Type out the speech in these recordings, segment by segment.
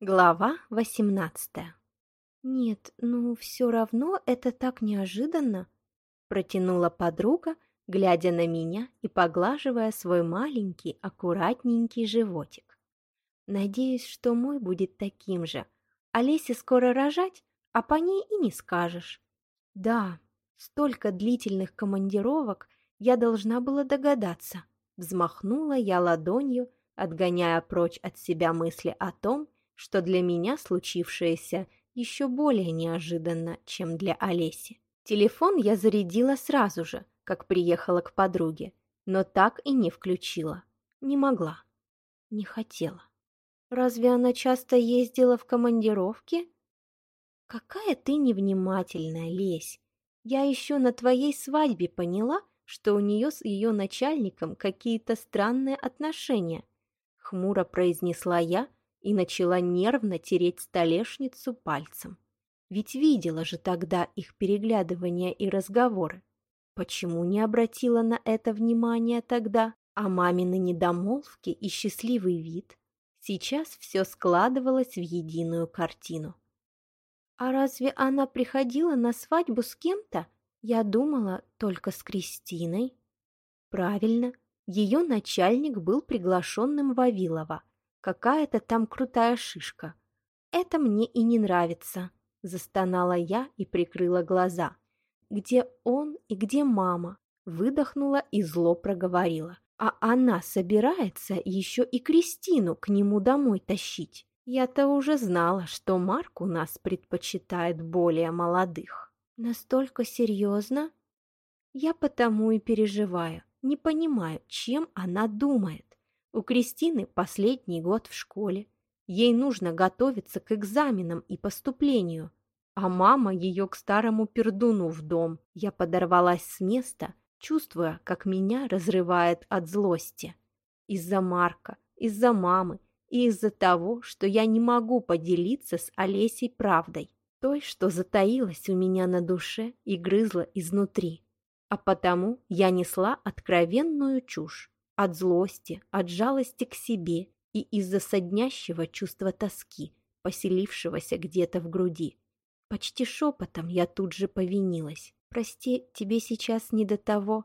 Глава восемнадцатая. «Нет, ну все равно это так неожиданно», — протянула подруга, глядя на меня и поглаживая свой маленький, аккуратненький животик. «Надеюсь, что мой будет таким же. Олесе скоро рожать, а по ней и не скажешь». «Да, столько длительных командировок я должна была догадаться», — взмахнула я ладонью, отгоняя прочь от себя мысли о том, что для меня случившееся еще более неожиданно, чем для Олеси. Телефон я зарядила сразу же, как приехала к подруге, но так и не включила. Не могла. Не хотела. Разве она часто ездила в командировки? Какая ты невнимательная, Лесь. Я еще на твоей свадьбе поняла, что у нее с ее начальником какие-то странные отношения. Хмуро произнесла я, и начала нервно тереть столешницу пальцем. Ведь видела же тогда их переглядывания и разговоры. Почему не обратила на это внимание тогда? А мамины недомолвки и счастливый вид? Сейчас все складывалось в единую картину. А разве она приходила на свадьбу с кем-то? Я думала, только с Кристиной. Правильно, ее начальник был приглашенным Вавилова – Какая-то там крутая шишка. Это мне и не нравится, застонала я и прикрыла глаза. Где он и где мама? Выдохнула и зло проговорила. А она собирается еще и Кристину к нему домой тащить. Я-то уже знала, что Марк у нас предпочитает более молодых. Настолько серьезно? Я потому и переживаю, не понимаю, чем она думает. У Кристины последний год в школе. Ей нужно готовиться к экзаменам и поступлению. А мама ее к старому пердуну в дом. Я подорвалась с места, чувствуя, как меня разрывает от злости. Из-за Марка, из-за мамы и из-за того, что я не могу поделиться с Олесей правдой. Той, что затаилась у меня на душе и грызла изнутри. А потому я несла откровенную чушь от злости, от жалости к себе и из-за соднящего чувства тоски, поселившегося где-то в груди. Почти шепотом я тут же повинилась. «Прости, тебе сейчас не до того.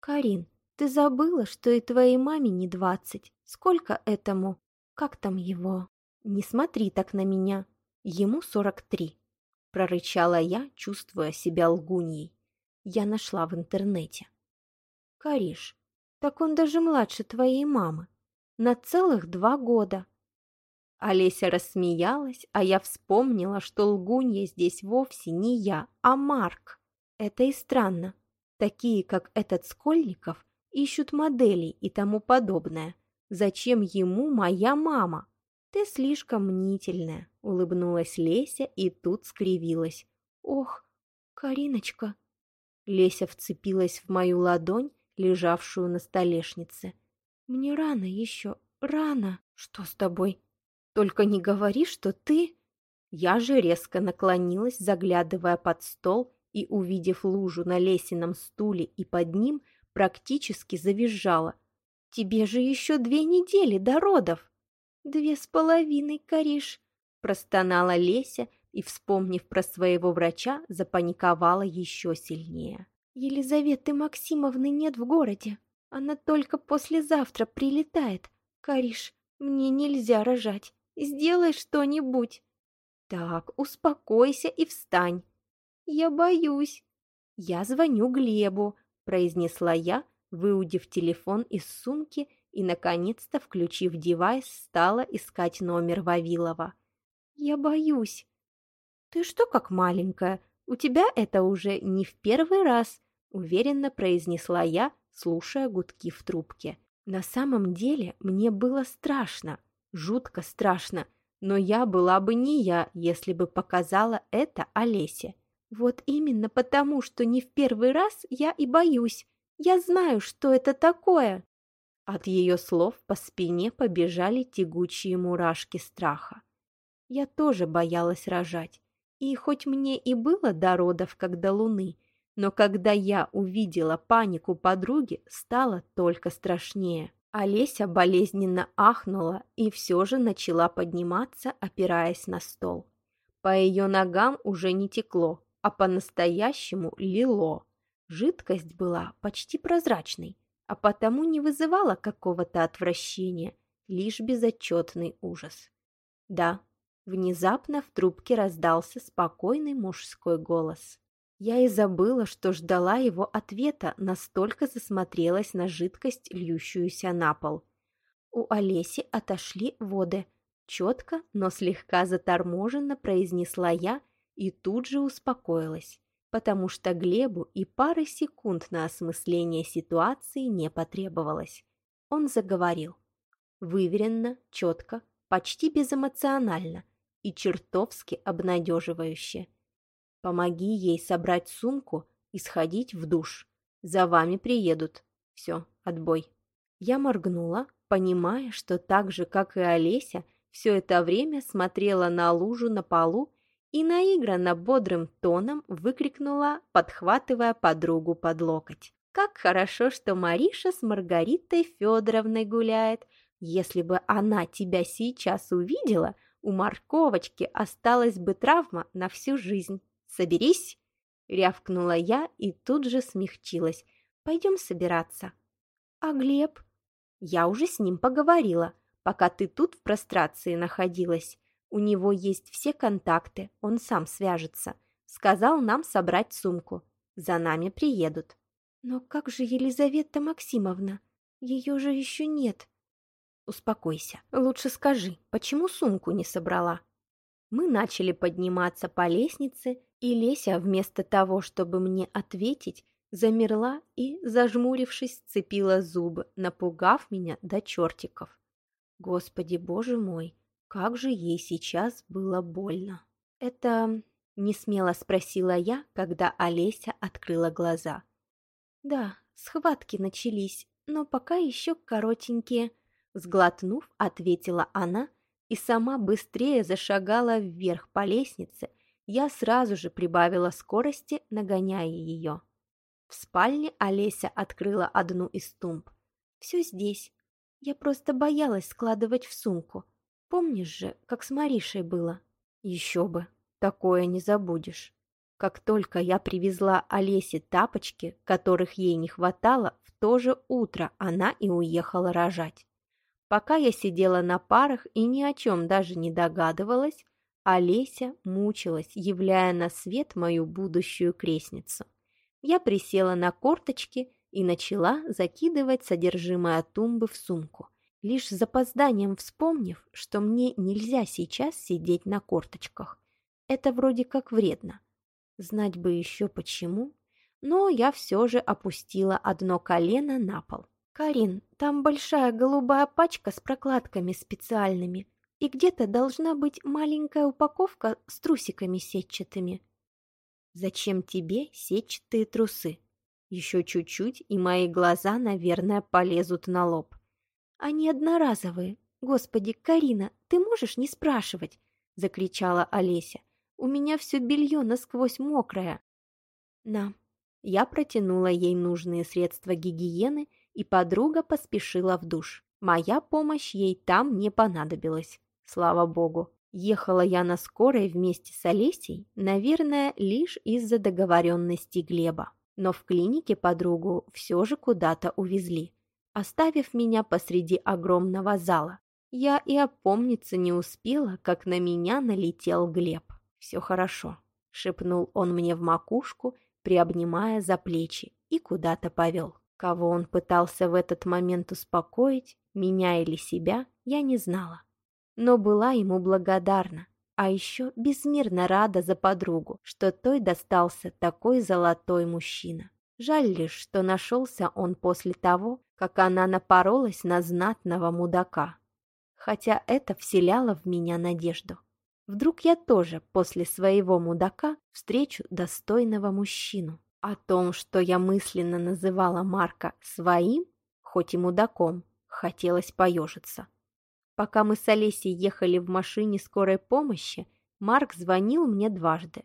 Карин, ты забыла, что и твоей маме не двадцать. Сколько этому? Как там его? Не смотри так на меня. Ему сорок три», — прорычала я, чувствуя себя лгуньей. Я нашла в интернете. «Кариш, так он даже младше твоей мамы. На целых два года. Олеся рассмеялась, а я вспомнила, что лгунья здесь вовсе не я, а Марк. Это и странно. Такие, как этот Скольников, ищут моделей и тому подобное. Зачем ему моя мама? Ты слишком мнительная, улыбнулась Леся и тут скривилась. Ох, Кариночка. Леся вцепилась в мою ладонь лежавшую на столешнице. «Мне рано еще, рано. Что с тобой? Только не говори, что ты...» Я же резко наклонилась, заглядывая под стол и, увидев лужу на лесином стуле и под ним, практически завизжала. «Тебе же еще две недели до родов!» «Две с половиной, Кариш!» простонала Леся и, вспомнив про своего врача, запаниковала еще сильнее. Елизаветы Максимовны нет в городе. Она только послезавтра прилетает. Кариш, мне нельзя рожать. Сделай что-нибудь. Так, успокойся и встань. Я боюсь. Я звоню Глебу, произнесла я, выудив телефон из сумки и, наконец-то, включив девайс, стала искать номер Вавилова. Я боюсь. Ты что как маленькая? У тебя это уже не в первый раз уверенно произнесла я, слушая гудки в трубке. На самом деле мне было страшно, жутко страшно, но я была бы не я, если бы показала это Олесе. Вот именно потому, что не в первый раз я и боюсь. Я знаю, что это такое. От ее слов по спине побежали тягучие мурашки страха. Я тоже боялась рожать. И хоть мне и было до родов, как до луны, но когда я увидела панику подруги, стало только страшнее. Олеся болезненно ахнула и все же начала подниматься, опираясь на стол. По ее ногам уже не текло, а по-настоящему лило. Жидкость была почти прозрачной, а потому не вызывала какого-то отвращения, лишь безотчетный ужас. Да, внезапно в трубке раздался спокойный мужской голос. Я и забыла, что ждала его ответа, настолько засмотрелась на жидкость, льющуюся на пол. У Олеси отошли воды. Четко, но слегка заторможенно произнесла я и тут же успокоилась, потому что Глебу и пары секунд на осмысление ситуации не потребовалось. Он заговорил. Выверенно, четко, почти безэмоционально и чертовски обнадеживающе. Помоги ей собрать сумку и сходить в душ. За вами приедут. Все, отбой. Я моргнула, понимая, что так же, как и Олеся, все это время смотрела на лужу на полу и наигранно бодрым тоном выкрикнула, подхватывая подругу под локоть. «Как хорошо, что Мариша с Маргаритой Федоровной гуляет. Если бы она тебя сейчас увидела, у морковочки осталась бы травма на всю жизнь». «Соберись!» — рявкнула я и тут же смягчилась. «Пойдем собираться». «А Глеб?» «Я уже с ним поговорила, пока ты тут в прострации находилась. У него есть все контакты, он сам свяжется. Сказал нам собрать сумку. За нами приедут». «Но как же Елизавета Максимовна? Ее же еще нет». «Успокойся. Лучше скажи, почему сумку не собрала?» Мы начали подниматься по лестнице, и Леся, вместо того, чтобы мне ответить, замерла и, зажмурившись, сцепила зубы, напугав меня до чертиков. Господи, боже мой, как же ей сейчас было больно. Это... Не смело спросила я, когда Олеся открыла глаза. «Да, схватки начались, но пока еще коротенькие», сглотнув, ответила она и сама быстрее зашагала вверх по лестнице, я сразу же прибавила скорости, нагоняя ее. В спальне Олеся открыла одну из тумб. «Все здесь. Я просто боялась складывать в сумку. Помнишь же, как с Маришей было?» «Еще бы, такое не забудешь». Как только я привезла Олесе тапочки, которых ей не хватало, в то же утро она и уехала рожать. Пока я сидела на парах и ни о чем даже не догадывалась, Олеся мучилась, являя на свет мою будущую крестницу. Я присела на корточки и начала закидывать содержимое тумбы в сумку, лишь с запозданием вспомнив, что мне нельзя сейчас сидеть на корточках. Это вроде как вредно. Знать бы еще почему, но я все же опустила одно колено на пол. «Карин, там большая голубая пачка с прокладками специальными и где-то должна быть маленькая упаковка с трусиками сетчатыми. Зачем тебе сетчатые трусы? Еще чуть-чуть, и мои глаза, наверное, полезут на лоб. Они одноразовые. Господи, Карина, ты можешь не спрашивать? Закричала Олеся. У меня все белье насквозь мокрое. На. Я протянула ей нужные средства гигиены, и подруга поспешила в душ. Моя помощь ей там не понадобилась. Слава богу. Ехала я на скорой вместе с Олесей, наверное, лишь из-за договоренности Глеба. Но в клинике подругу все же куда-то увезли, оставив меня посреди огромного зала. Я и опомниться не успела, как на меня налетел Глеб. «Все хорошо», — шепнул он мне в макушку, приобнимая за плечи, и куда-то повел. Кого он пытался в этот момент успокоить, меня или себя, я не знала но была ему благодарна, а еще безмерно рада за подругу, что той достался такой золотой мужчина. Жаль лишь, что нашелся он после того, как она напоролась на знатного мудака. Хотя это вселяло в меня надежду. Вдруг я тоже после своего мудака встречу достойного мужчину. О том, что я мысленно называла Марка своим, хоть и мудаком, хотелось поежиться. Пока мы с Олесей ехали в машине скорой помощи, Марк звонил мне дважды.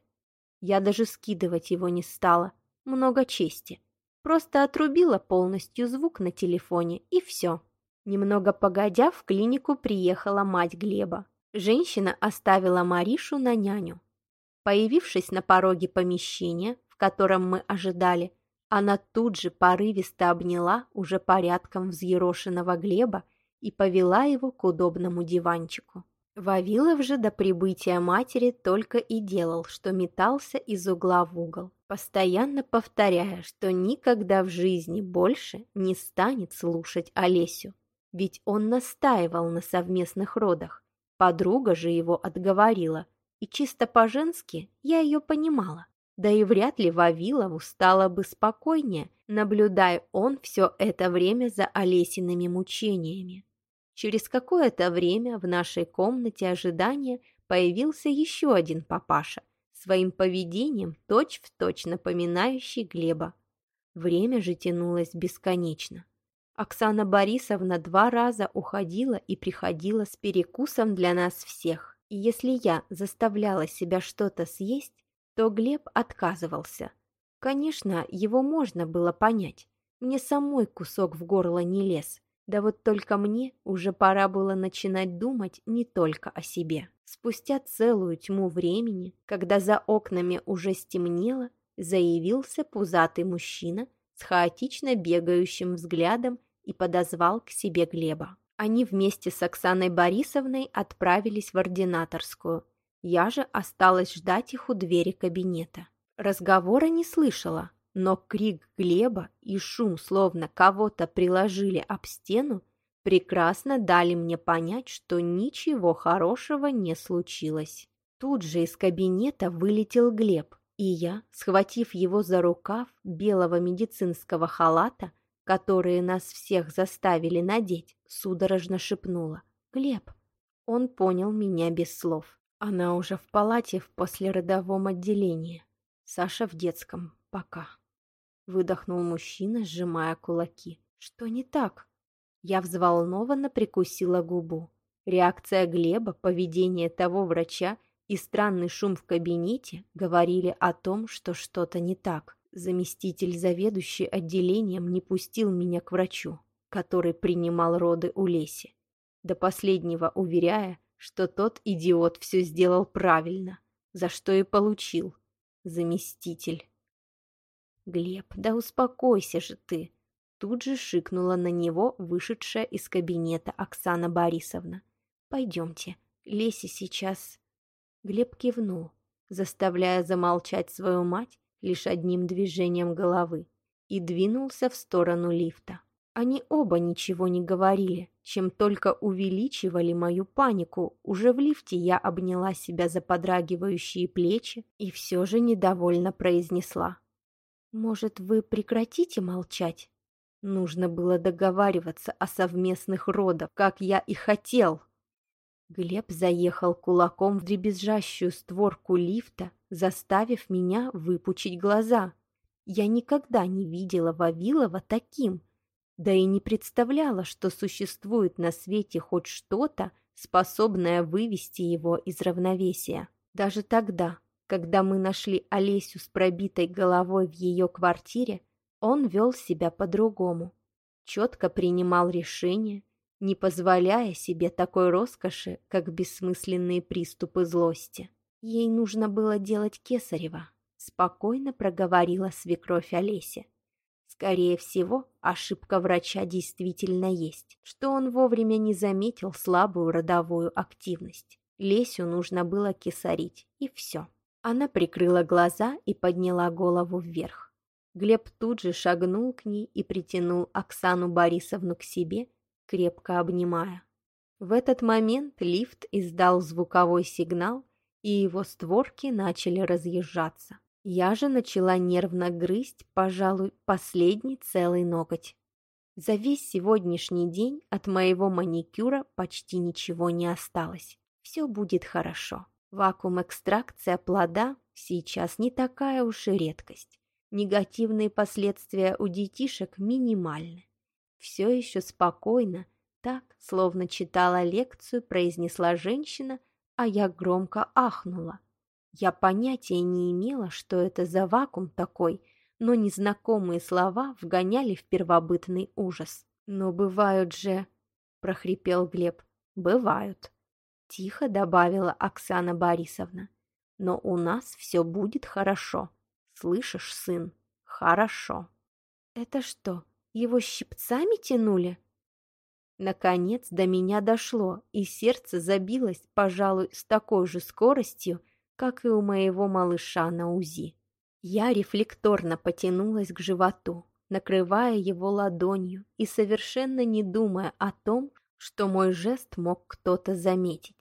Я даже скидывать его не стала. Много чести. Просто отрубила полностью звук на телефоне, и все. Немного погодя, в клинику приехала мать Глеба. Женщина оставила Маришу на няню. Появившись на пороге помещения, в котором мы ожидали, она тут же порывисто обняла уже порядком взъерошенного Глеба и повела его к удобному диванчику. Вавилов же до прибытия матери только и делал, что метался из угла в угол, постоянно повторяя, что никогда в жизни больше не станет слушать Олесю. Ведь он настаивал на совместных родах. Подруга же его отговорила, и чисто по-женски я ее понимала. Да и вряд ли Вавилову стало бы спокойнее, наблюдая он все это время за Олесиными мучениями. Через какое-то время в нашей комнате ожидания появился еще один папаша, своим поведением точь-в-точь точь напоминающий Глеба. Время же тянулось бесконечно. Оксана Борисовна два раза уходила и приходила с перекусом для нас всех. И если я заставляла себя что-то съесть, то Глеб отказывался. Конечно, его можно было понять. Мне самой кусок в горло не лез. Да вот только мне уже пора было начинать думать не только о себе. Спустя целую тьму времени, когда за окнами уже стемнело, заявился пузатый мужчина с хаотично бегающим взглядом и подозвал к себе Глеба. Они вместе с Оксаной Борисовной отправились в ординаторскую. Я же осталась ждать их у двери кабинета. Разговора не слышала, но крик Глеба и шум, словно кого-то приложили об стену, прекрасно дали мне понять, что ничего хорошего не случилось. Тут же из кабинета вылетел Глеб, и я, схватив его за рукав белого медицинского халата, которые нас всех заставили надеть, судорожно шепнула. «Глеб!» Он понял меня без слов. Она уже в палате в послеродовом отделении. Саша в детском. Пока выдохнул мужчина, сжимая кулаки. Что не так? Я взволнованно прикусила губу. Реакция Глеба, поведение того врача и странный шум в кабинете говорили о том, что что-то не так. Заместитель заведующий отделением не пустил меня к врачу, который принимал роды у Леси, до последнего уверяя, что тот идиот все сделал правильно, за что и получил заместитель. «Глеб, да успокойся же ты!» Тут же шикнула на него вышедшая из кабинета Оксана Борисовна. «Пойдемте, Леся сейчас...» Глеб кивнул, заставляя замолчать свою мать лишь одним движением головы, и двинулся в сторону лифта. Они оба ничего не говорили, чем только увеличивали мою панику. Уже в лифте я обняла себя за подрагивающие плечи и все же недовольно произнесла. Может, вы прекратите молчать? Нужно было договариваться о совместных родах, как я и хотел. Глеб заехал кулаком в дребезжащую створку лифта, заставив меня выпучить глаза. Я никогда не видела Вавилова таким, да и не представляла, что существует на свете хоть что-то, способное вывести его из равновесия. Даже тогда, когда мы нашли Олесю с пробитой головой в ее квартире, он вел себя по-другому. Четко принимал решения, не позволяя себе такой роскоши, как бессмысленные приступы злости. Ей нужно было делать кесарево, спокойно проговорила свекровь Олеся. Скорее всего, ошибка врача действительно есть, что он вовремя не заметил слабую родовую активность. Лесю нужно было кесарить, и все. Она прикрыла глаза и подняла голову вверх. Глеб тут же шагнул к ней и притянул Оксану Борисовну к себе, крепко обнимая. В этот момент лифт издал звуковой сигнал, и его створки начали разъезжаться. Я же начала нервно грызть, пожалуй, последний целый ноготь. За весь сегодняшний день от моего маникюра почти ничего не осталось. Все будет хорошо. Вакуум-экстракция плода сейчас не такая уж и редкость. Негативные последствия у детишек минимальны. Все еще спокойно, так, словно читала лекцию, произнесла женщина, а я громко ахнула. Я понятия не имела, что это за вакуум такой, но незнакомые слова вгоняли в первобытный ужас. Но бывают же — прохрипел Глеб. «Бывают», — тихо добавила Оксана Борисовна. «Но у нас все будет хорошо. Слышишь, сын? Хорошо». «Это что, его щипцами тянули?» Наконец до меня дошло, и сердце забилось, пожалуй, с такой же скоростью, как и у моего малыша на УЗИ. Я рефлекторно потянулась к животу, накрывая его ладонью и совершенно не думая о том, что мой жест мог кто-то заметить.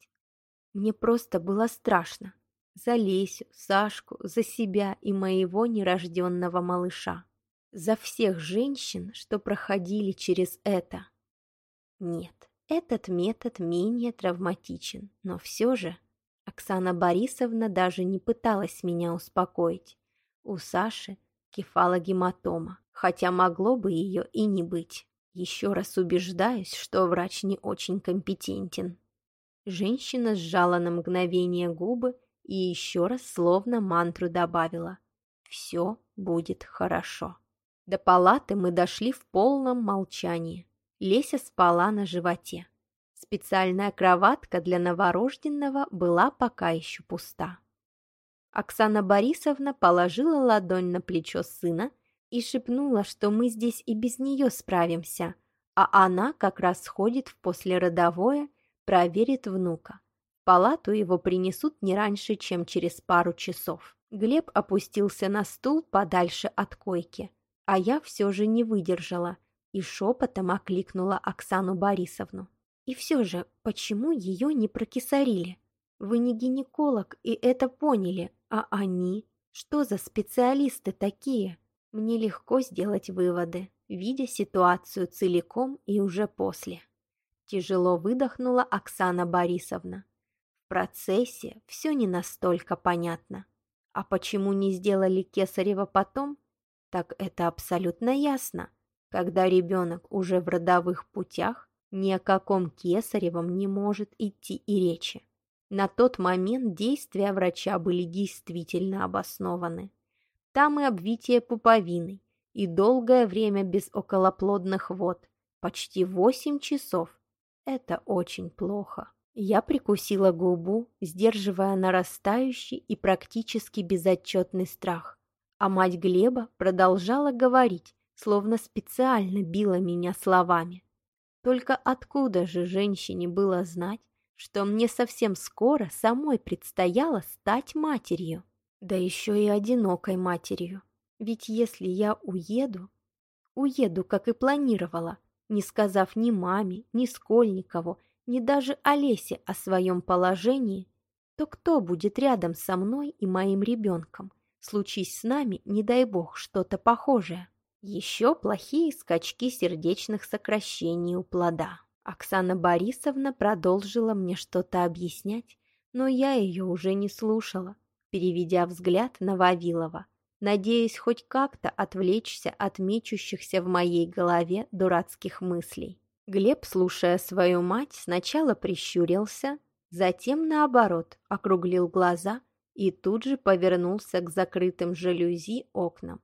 Мне просто было страшно. За Лесю, Сашку, за себя и моего нерожденного малыша. За всех женщин, что проходили через это. Нет, этот метод менее травматичен, но все же Оксана Борисовна даже не пыталась меня успокоить. У Саши кефалогематома, хотя могло бы ее и не быть. Еще раз убеждаюсь, что врач не очень компетентен. Женщина сжала на мгновение губы и еще раз словно мантру добавила «Все будет хорошо». До палаты мы дошли в полном молчании. Леся спала на животе. Специальная кроватка для новорожденного была пока еще пуста. Оксана Борисовна положила ладонь на плечо сына и шепнула, что мы здесь и без нее справимся, а она как раз сходит в послеродовое, проверит внука. Палату его принесут не раньше, чем через пару часов. Глеб опустился на стул подальше от койки, а я все же не выдержала и шепотом окликнула Оксану Борисовну. И все же, почему ее не прокисарили? Вы не гинеколог и это поняли, а они? Что за специалисты такие? Мне легко сделать выводы, видя ситуацию целиком и уже после. Тяжело выдохнула Оксана Борисовна. В процессе все не настолько понятно. А почему не сделали Кесарева потом? Так это абсолютно ясно. Когда ребенок уже в родовых путях, ни о каком Кесаревом не может идти и речи. На тот момент действия врача были действительно обоснованы. Там и обвитие пуповиной, и долгое время без околоплодных вод, почти восемь часов. Это очень плохо. Я прикусила губу, сдерживая нарастающий и практически безотчетный страх. А мать Глеба продолжала говорить, словно специально била меня словами. Только откуда же женщине было знать, что мне совсем скоро самой предстояло стать матерью? Да еще и одинокой матерью. Ведь если я уеду, уеду, как и планировала, не сказав ни маме, ни Скольникову, ни даже Олесе о своем положении, то кто будет рядом со мной и моим ребенком? Случись с нами, не дай бог, что-то похожее. Еще плохие скачки сердечных сокращений у плода. Оксана Борисовна продолжила мне что-то объяснять, но я ее уже не слушала переведя взгляд на Вавилова, надеясь хоть как-то отвлечься от мечущихся в моей голове дурацких мыслей. Глеб, слушая свою мать, сначала прищурился, затем, наоборот, округлил глаза и тут же повернулся к закрытым жалюзи окнам.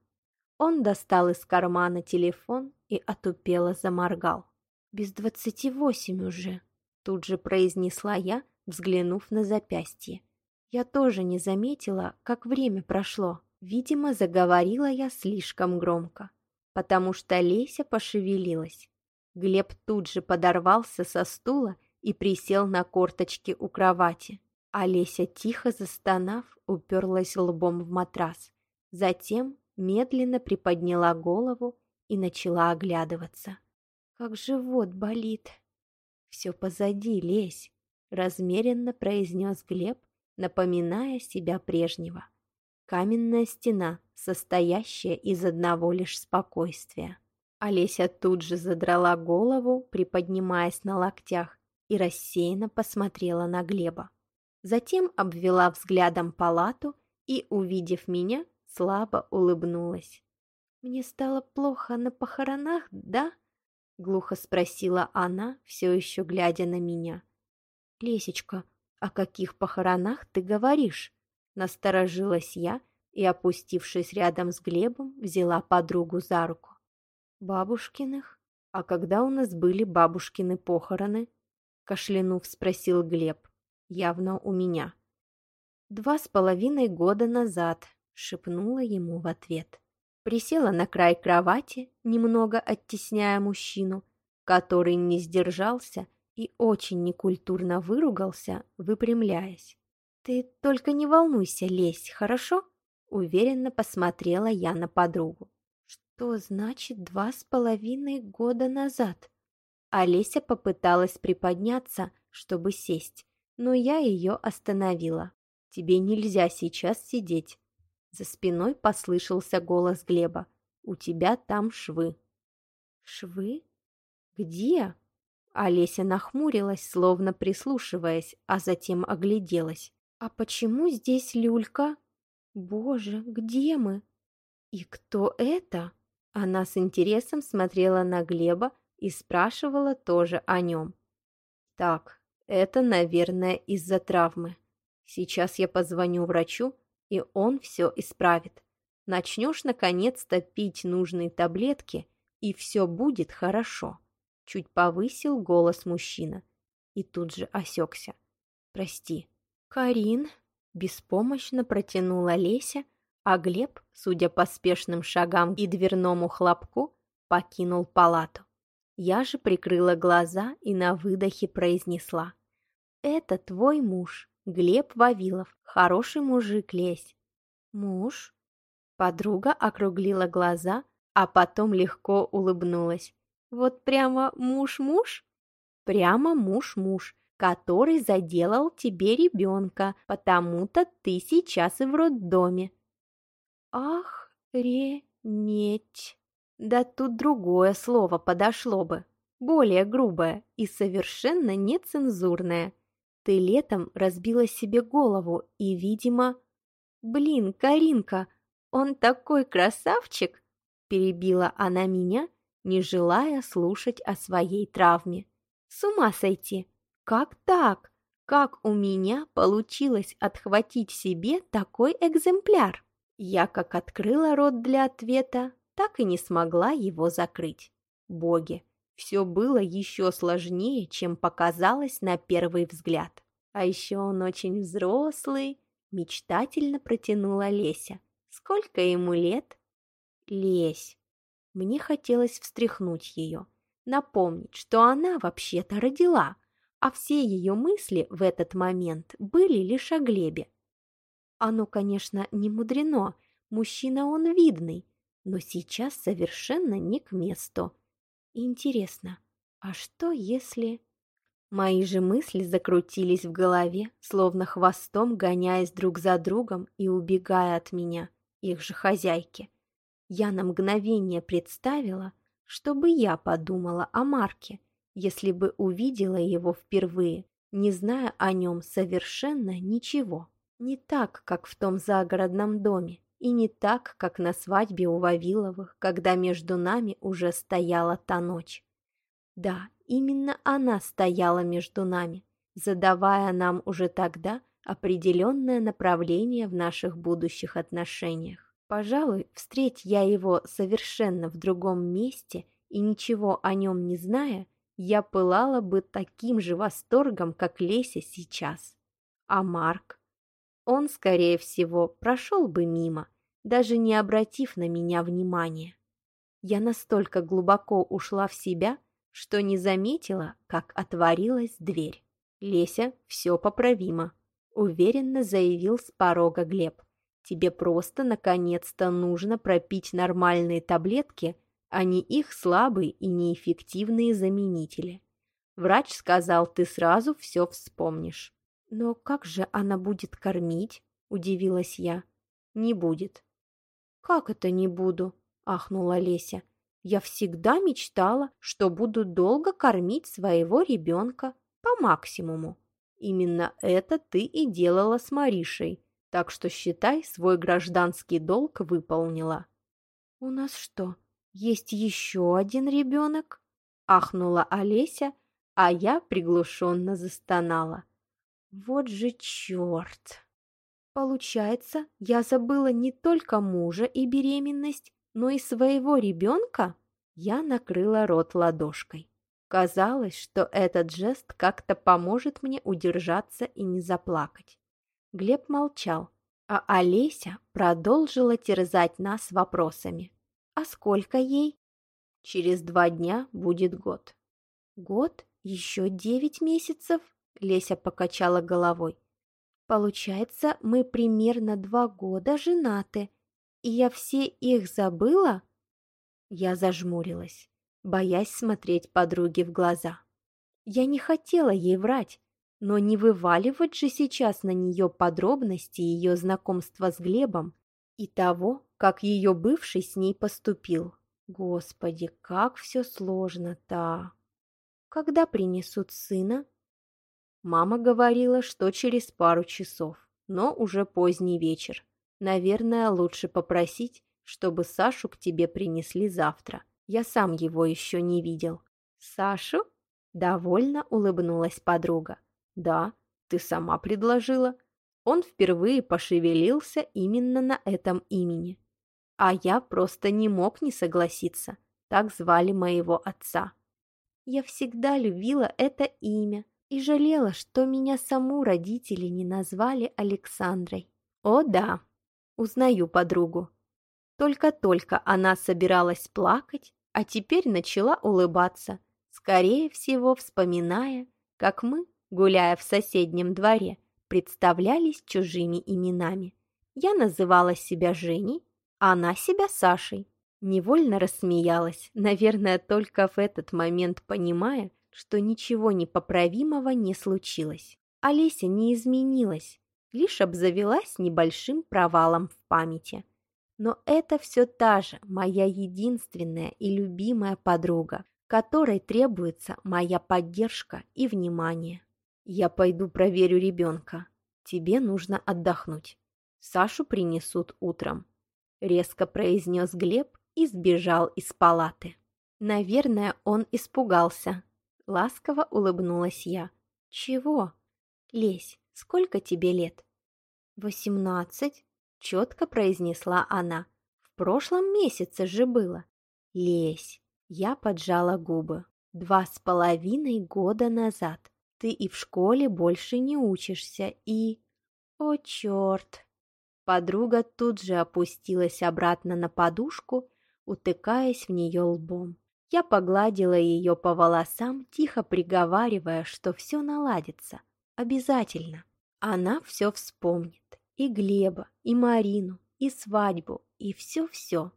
Он достал из кармана телефон и отупело заморгал. «Без двадцати восемь уже», — тут же произнесла я, взглянув на запястье. Я тоже не заметила, как время прошло. Видимо, заговорила я слишком громко, потому что Леся пошевелилась. Глеб тут же подорвался со стула и присел на корточки у кровати. А Леся, тихо застонав, уперлась лбом в матрас. Затем медленно приподняла голову и начала оглядываться. «Как живот болит!» «Все позади, Лесь!» — размеренно произнес Глеб, напоминая себя прежнего. Каменная стена, состоящая из одного лишь спокойствия. Олеся тут же задрала голову, приподнимаясь на локтях, и рассеянно посмотрела на Глеба. Затем обвела взглядом палату и, увидев меня, слабо улыбнулась. «Мне стало плохо на похоронах, да?» — глухо спросила она, все еще глядя на меня. «Лесечка, «О каких похоронах ты говоришь?» Насторожилась я и, опустившись рядом с Глебом, взяла подругу за руку. «Бабушкиных?» «А когда у нас были бабушкины похороны?» Кашлянув спросил Глеб, явно у меня. «Два с половиной года назад», — шепнула ему в ответ. Присела на край кровати, немного оттесняя мужчину, который не сдержался и очень некультурно выругался, выпрямляясь. «Ты только не волнуйся, лезь, хорошо?» Уверенно посмотрела я на подругу. «Что значит два с половиной года назад?» Олеся попыталась приподняться, чтобы сесть, но я ее остановила. «Тебе нельзя сейчас сидеть». За спиной послышался голос Глеба. «У тебя там швы». «Швы? Где?» Олеся нахмурилась, словно прислушиваясь, а затем огляделась. «А почему здесь люлька? Боже, где мы? И кто это?» Она с интересом смотрела на Глеба и спрашивала тоже о нем. «Так, это, наверное, из-за травмы. Сейчас я позвоню врачу, и он все исправит. Начнешь, наконец-то, пить нужные таблетки, и все будет хорошо». Чуть повысил голос мужчина и тут же осекся. «Прости». «Карин», — беспомощно протянула Леся, а Глеб, судя по спешным шагам и дверному хлопку, покинул палату. Я же прикрыла глаза и на выдохе произнесла. «Это твой муж, Глеб Вавилов, хороший мужик, Лесь». «Муж?» Подруга округлила глаза, а потом легко улыбнулась. Вот прямо муж-муж? Прямо муж-муж, который заделал тебе ребенка, потому-то ты сейчас и в роддоме. Ах, ренеть. Да тут другое слово подошло бы, более грубое и совершенно нецензурное. Ты летом разбила себе голову и, видимо... Блин, Каринка, он такой красавчик! Перебила она меня не желая слушать о своей травме. С ума сойти! Как так? Как у меня получилось отхватить себе такой экземпляр? Я как открыла рот для ответа, так и не смогла его закрыть. Боги, все было еще сложнее, чем показалось на первый взгляд. А еще он очень взрослый, мечтательно протянула Леся. Сколько ему лет? Лесь, мне хотелось встряхнуть ее, напомнить, что она вообще-то родила, а все ее мысли в этот момент были лишь о Глебе. Оно, конечно, не мудрено, мужчина он видный, но сейчас совершенно не к месту. Интересно, а что если... Мои же мысли закрутились в голове, словно хвостом гоняясь друг за другом и убегая от меня, их же хозяйки. Я на мгновение представила, что бы я подумала о Марке, если бы увидела его впервые, не зная о нем совершенно ничего. Не так, как в том загородном доме, и не так, как на свадьбе у Вавиловых, когда между нами уже стояла та ночь. Да, именно она стояла между нами, задавая нам уже тогда определенное направление в наших будущих отношениях. Пожалуй, встреть я его совершенно в другом месте и ничего о нем не зная, я пылала бы таким же восторгом, как Леся сейчас. А Марк? Он, скорее всего, прошел бы мимо, даже не обратив на меня внимания. Я настолько глубоко ушла в себя, что не заметила, как отворилась дверь. «Леся, все поправимо», — уверенно заявил с порога Глеб. Тебе просто наконец-то нужно пропить нормальные таблетки, а не их слабые и неэффективные заменители. Врач сказал, ты сразу все вспомнишь. Но как же она будет кормить? Удивилась я. Не будет. Как это не буду? Ахнула Леся. Я всегда мечтала, что буду долго кормить своего ребенка по максимуму. Именно это ты и делала с Маришей так что, считай, свой гражданский долг выполнила». «У нас что, есть еще один ребенок?» — ахнула Олеся, а я приглушенно застонала. «Вот же черт!» «Получается, я забыла не только мужа и беременность, но и своего ребенка?» Я накрыла рот ладошкой. Казалось, что этот жест как-то поможет мне удержаться и не заплакать. Глеб молчал, а Олеся продолжила терзать нас вопросами. «А сколько ей?» «Через два дня будет год». «Год? Еще девять месяцев?» Леся покачала головой. «Получается, мы примерно два года женаты, и я все их забыла?» Я зажмурилась боясь смотреть подруге в глаза. Я не хотела ей врать, но не вываливать же сейчас на нее подробности ее знакомства с Глебом и того, как ее бывший с ней поступил. Господи, как все сложно-то! Когда принесут сына? Мама говорила, что через пару часов, но уже поздний вечер. Наверное, лучше попросить, чтобы Сашу к тебе принесли завтра. Я сам его еще не видел. Сашу? Довольно улыбнулась подруга. Да, ты сама предложила. Он впервые пошевелился именно на этом имени. А я просто не мог не согласиться. Так звали моего отца. Я всегда любила это имя и жалела, что меня саму родители не назвали Александрой. О да, узнаю подругу. Только-только она собиралась плакать, а теперь начала улыбаться, скорее всего вспоминая, как мы, гуляя в соседнем дворе, представлялись чужими именами. Я называла себя Женей, а она себя Сашей. Невольно рассмеялась, наверное, только в этот момент понимая, что ничего непоправимого не случилось. Олеся не изменилась, лишь обзавелась небольшим провалом в памяти. Но это все та же моя единственная и любимая подруга, которой требуется моя поддержка и внимание. Я пойду проверю ребенка. Тебе нужно отдохнуть. Сашу принесут утром. Резко произнес Глеб и сбежал из палаты. Наверное, он испугался. Ласково улыбнулась я. Чего? Лесь, сколько тебе лет? Восемнадцать четко произнесла она. В прошлом месяце же было. Лесь. Я поджала губы. Два с половиной года назад. Ты и в школе больше не учишься, и... О, черт! Подруга тут же опустилась обратно на подушку, утыкаясь в нее лбом. Я погладила ее по волосам, тихо приговаривая, что все наладится. Обязательно. Она все вспомнит. И Глеба, и Марину, и свадьбу, и все-все.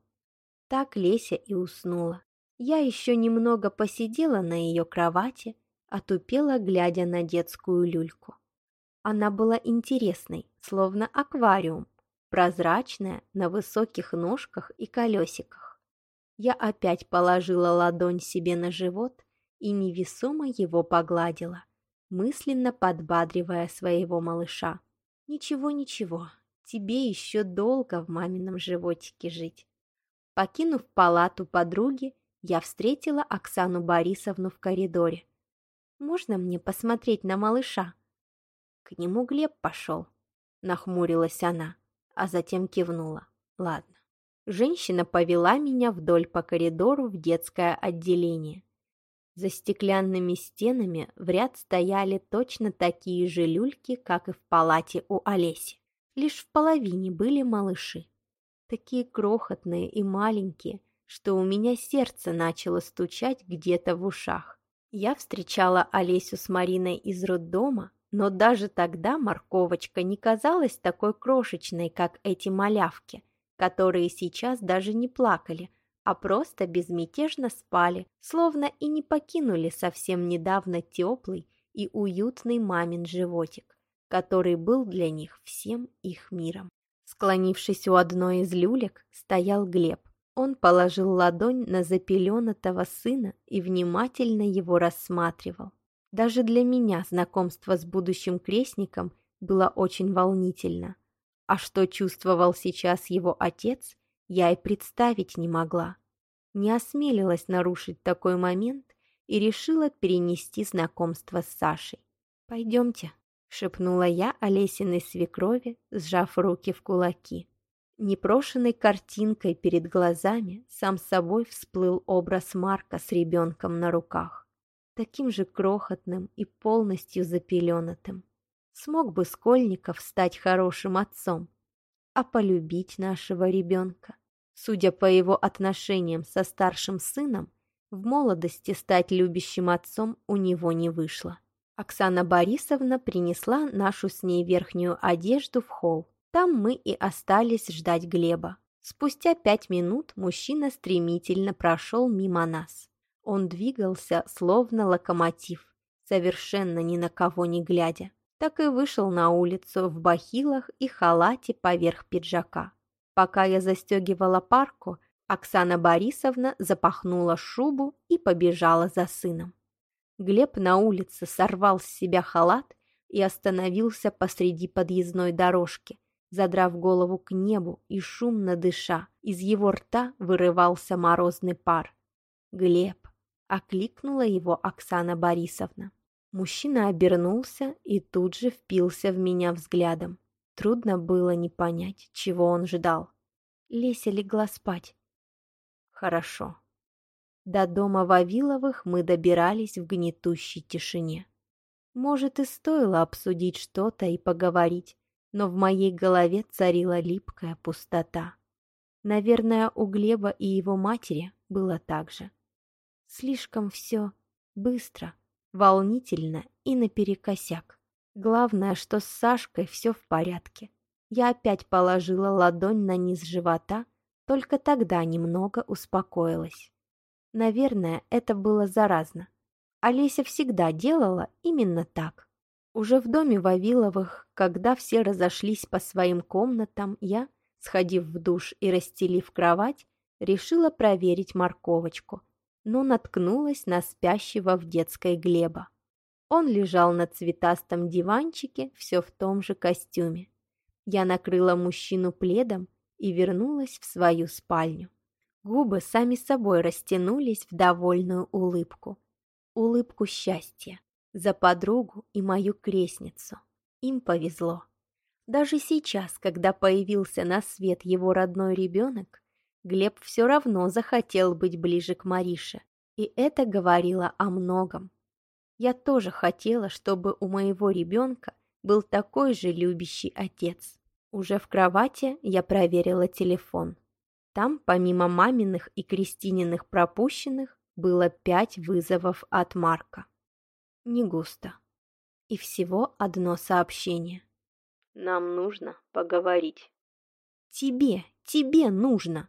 Так Леся и уснула. Я еще немного посидела на ее кровати, отупела, глядя на детскую люльку. Она была интересной, словно аквариум, прозрачная, на высоких ножках и колесиках. Я опять положила ладонь себе на живот и невесомо его погладила, мысленно подбадривая своего малыша. Ничего, ничего, тебе еще долго в мамином животике жить. Покинув палату подруги, я встретила Оксану Борисовну в коридоре. «Можно мне посмотреть на малыша?» К нему Глеб пошел. Нахмурилась она, а затем кивнула. «Ладно». Женщина повела меня вдоль по коридору в детское отделение. За стеклянными стенами в ряд стояли точно такие же люльки, как и в палате у Олеси. Лишь в половине были малыши. Такие крохотные и маленькие, что у меня сердце начало стучать где-то в ушах. Я встречала Олесю с Мариной из роддома, но даже тогда морковочка не казалась такой крошечной, как эти малявки, которые сейчас даже не плакали, а просто безмятежно спали, словно и не покинули совсем недавно теплый и уютный мамин животик, который был для них всем их миром. Склонившись у одной из люлек, стоял Глеб. Он положил ладонь на запеленатого сына и внимательно его рассматривал. Даже для меня знакомство с будущим крестником было очень волнительно. А что чувствовал сейчас его отец, я и представить не могла. Не осмелилась нарушить такой момент и решила перенести знакомство с Сашей. «Пойдемте», — шепнула я Олесиной свекрови, сжав руки в кулаки. Непрошенной картинкой перед глазами сам собой всплыл образ Марка с ребенком на руках, таким же крохотным и полностью запеленатым. Смог бы Скольников стать хорошим отцом, а полюбить нашего ребенка. Судя по его отношениям со старшим сыном, в молодости стать любящим отцом у него не вышло. Оксана Борисовна принесла нашу с ней верхнюю одежду в холл. Там мы и остались ждать Глеба. Спустя пять минут мужчина стремительно прошел мимо нас. Он двигался, словно локомотив, совершенно ни на кого не глядя. Так и вышел на улицу в бахилах и халате поверх пиджака. Пока я застегивала парку, Оксана Борисовна запахнула шубу и побежала за сыном. Глеб на улице сорвал с себя халат и остановился посреди подъездной дорожки, задрав голову к небу и шумно дыша. Из его рта вырывался морозный пар. «Глеб!» — окликнула его Оксана Борисовна. Мужчина обернулся и тут же впился в меня взглядом. Трудно было не понять, чего он ждал. Леся легла спать. Хорошо. До дома Вавиловых мы добирались в гнетущей тишине. Может, и стоило обсудить что-то и поговорить, но в моей голове царила липкая пустота. Наверное, у Глеба и его матери было так же. Слишком все быстро, волнительно и наперекосяк. Главное, что с Сашкой все в порядке. Я опять положила ладонь на низ живота, только тогда немного успокоилась. Наверное, это было заразно. Олеся всегда делала именно так. Уже в доме Вавиловых, когда все разошлись по своим комнатам, я, сходив в душ и расстелив кровать, решила проверить морковочку, но наткнулась на спящего в детской Глеба. Он лежал на цветастом диванчике все в том же костюме. Я накрыла мужчину пледом и вернулась в свою спальню. Губы сами собой растянулись в довольную улыбку. Улыбку счастья. За подругу и мою крестницу. Им повезло. Даже сейчас, когда появился на свет его родной ребенок, Глеб все равно захотел быть ближе к Марише. И это говорило о многом. Я тоже хотела, чтобы у моего ребенка был такой же любящий отец. Уже в кровати я проверила телефон. Там, помимо маминых и Кристининых пропущенных, было пять вызовов от Марка. Не густо. И всего одно сообщение. «Нам нужно поговорить». «Тебе, тебе нужно!»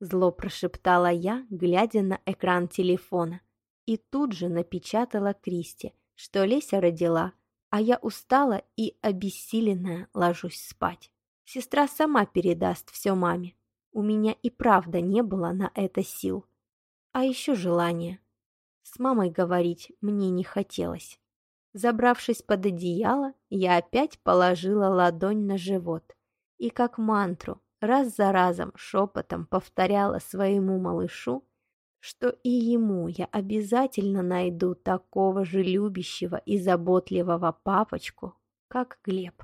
Зло прошептала я, глядя на экран телефона. И тут же напечатала Кристи, что Леся родила, а я устала и обессиленная ложусь спать. Сестра сама передаст все маме. У меня и правда не было на это сил. А еще желание. С мамой говорить мне не хотелось. Забравшись под одеяло, я опять положила ладонь на живот и как мантру раз за разом шепотом повторяла своему малышу, что и ему я обязательно найду такого же любящего и заботливого папочку, как Глеб.